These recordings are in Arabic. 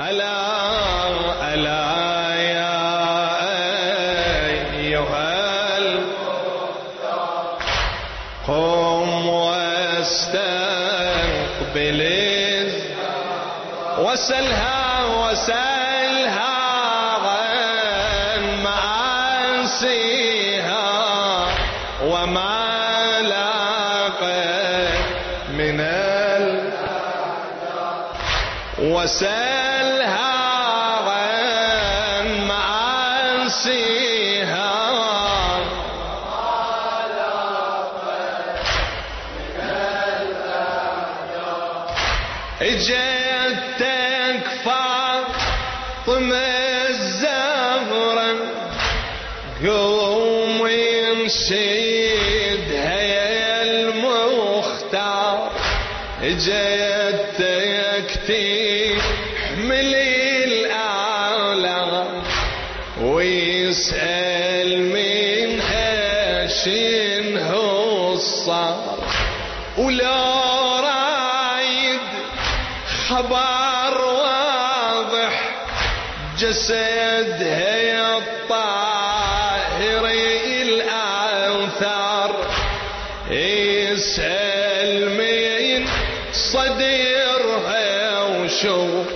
ألا ألا يا أيها قم واستقبل. وسلها وسلها عن مآسيها وما لاقت من ال وسلها مآسيها إجتك فاطمة الزهرة قوم ينشدها يا المختار. إجتك تحمل خبر واضح. جسدها يا الطاهر الآثار يسأل من صدرها وشوف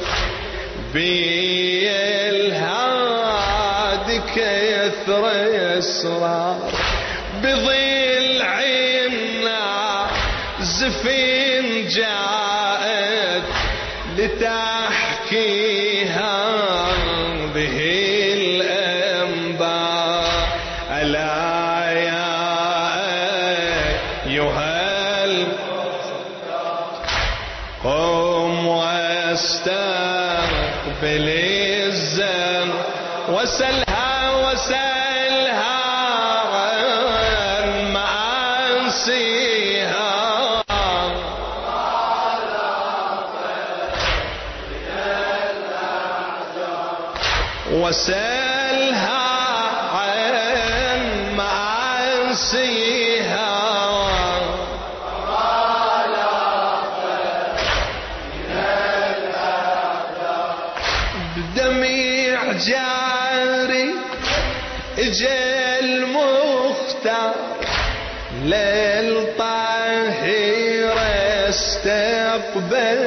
بالهاد كثر اسرار بضلع زفين جاءت واستقبل الزن وسلها وسلها عن مآسيها وسلها جاري اجا المختار. للطاهرة استقبلها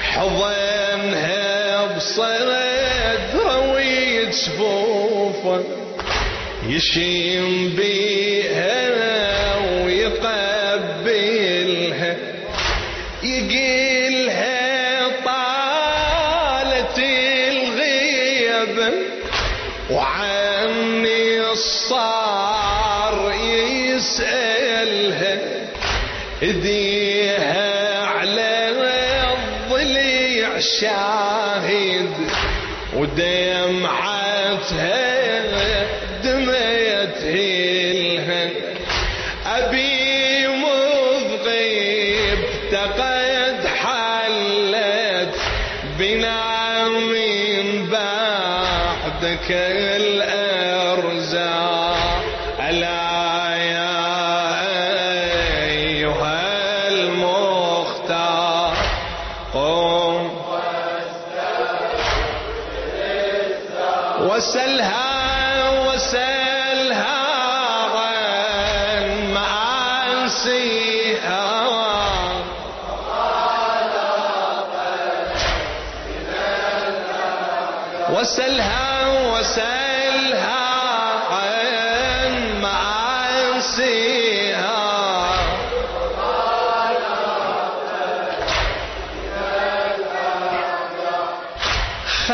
حضنها بصدره ويجفوفه يشيم بيها ويقبلها. الضليع شاهد ودمعتها وسلها وسلها عن مآسيها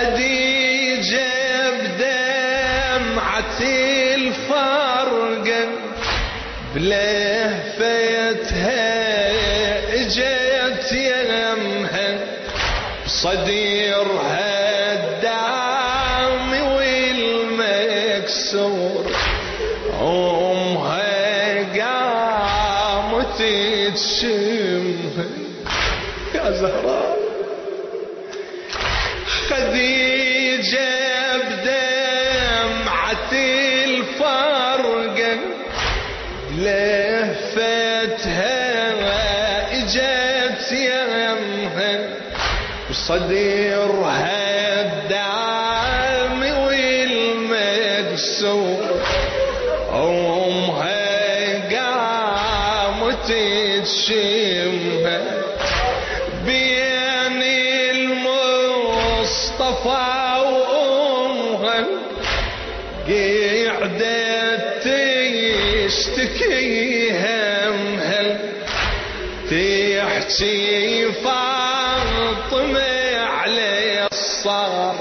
خديجة بدمعة الفرقة بلهفتها إجت يمها. صديرها لفتها اجت يمها؟ صديرها الدم والمكسور. أمها قامت تشمها. بين المصطفى وأمها. قعدت تشتكي همها تحكي فاطمة على الصار؟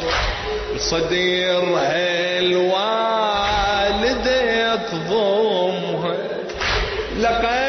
صديرها الوالدة تضمها. لقد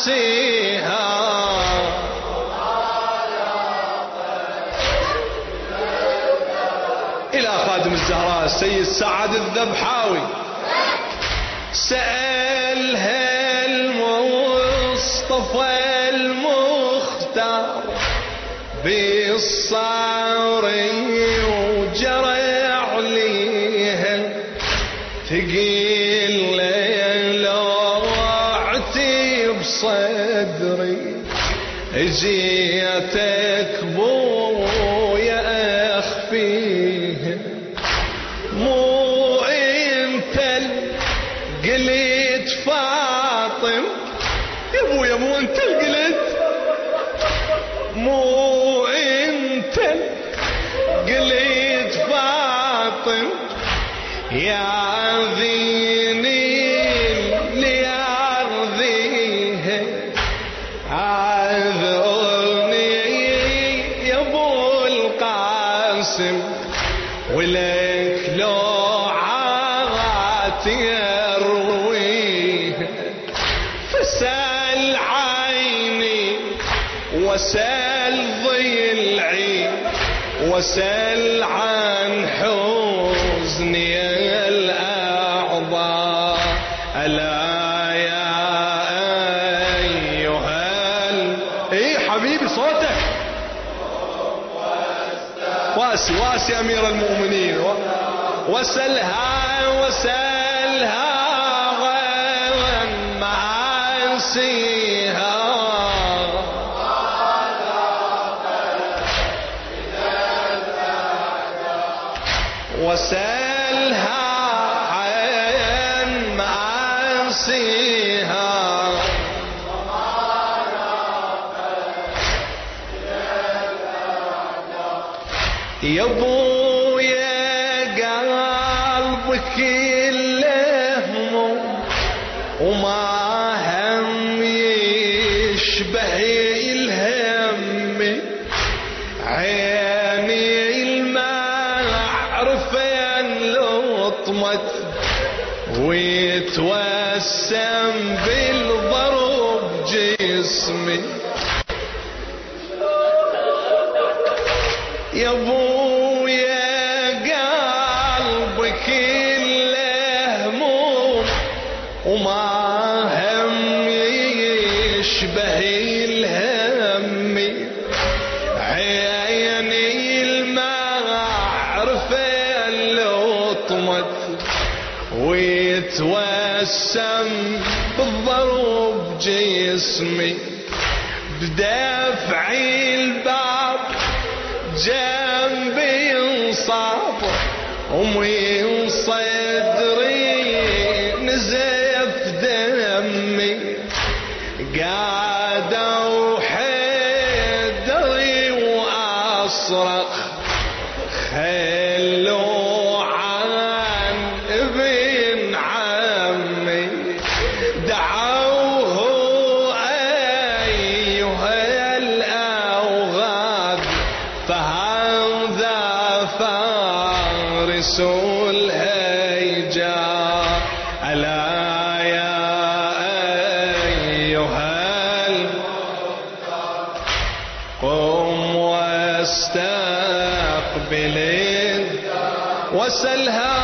معاصيها إلى خادم الزهراء السيد سعد الذبحاوي. سألها المصطفى المختار بالصار وجرى جيتك بويا اخفيها مو أنت قلت فاطم؟ يا أبويا مو أنت القاسم ولك لو عات يرويها فسأل عيني وسأل ضلعي وسل عن حزني الأعضاء. ألا يا أيها إيه حبيبي صوتك؟ واسي واسي أمير المؤمنين وسلها وسلها غير معاصيها يا ابويا قلبك هموم وما هم يشبه الهم. عيني المعرفة لطمت ويتوسم بالضرب جسمي. وما هم يشبه الهم. عيني المعرفة لطمت ويتوسم بالضرب جسمي. بدفع الباب جنبي انصاب ومن الرسول ألا يا أيها قم واستقبل وسلها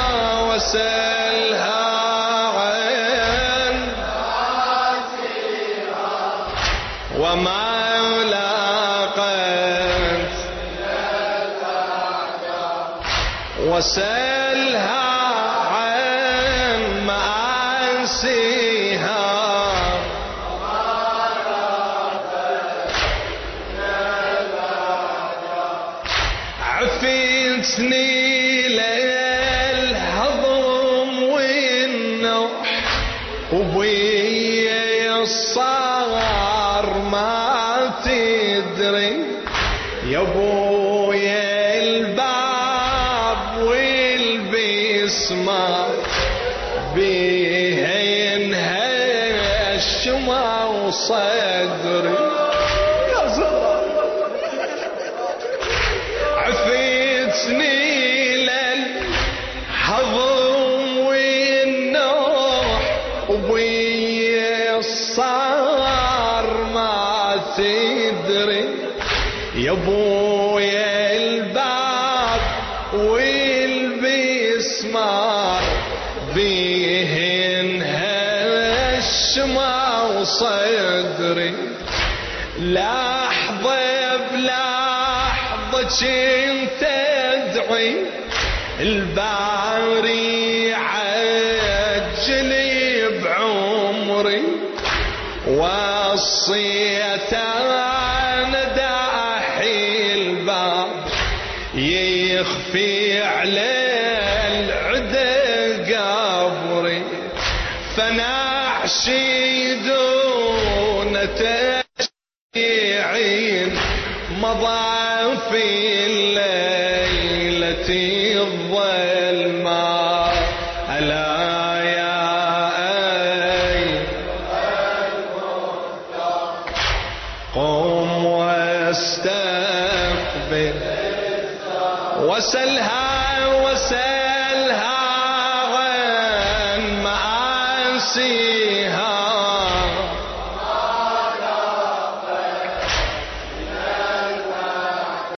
وسلها عن وما وسلها عفيتني للهضم والنوح وبيا الصغار ما تدري يا ابويا الباب والبسمة بيها ينهش ما صدري. يا زهر عفيتني للحظم والنوح وبيا الصار ما تدري. يا ابويا الباب والبسمار بيهن هالشما وصدري. لحظة بلحظة كنت ادعي الباري عجلي بعمري وصيت أنا داحي الباب يخفي قبري. فنحشي دون تشيعين مضى وسلها وسلها عن مآسيها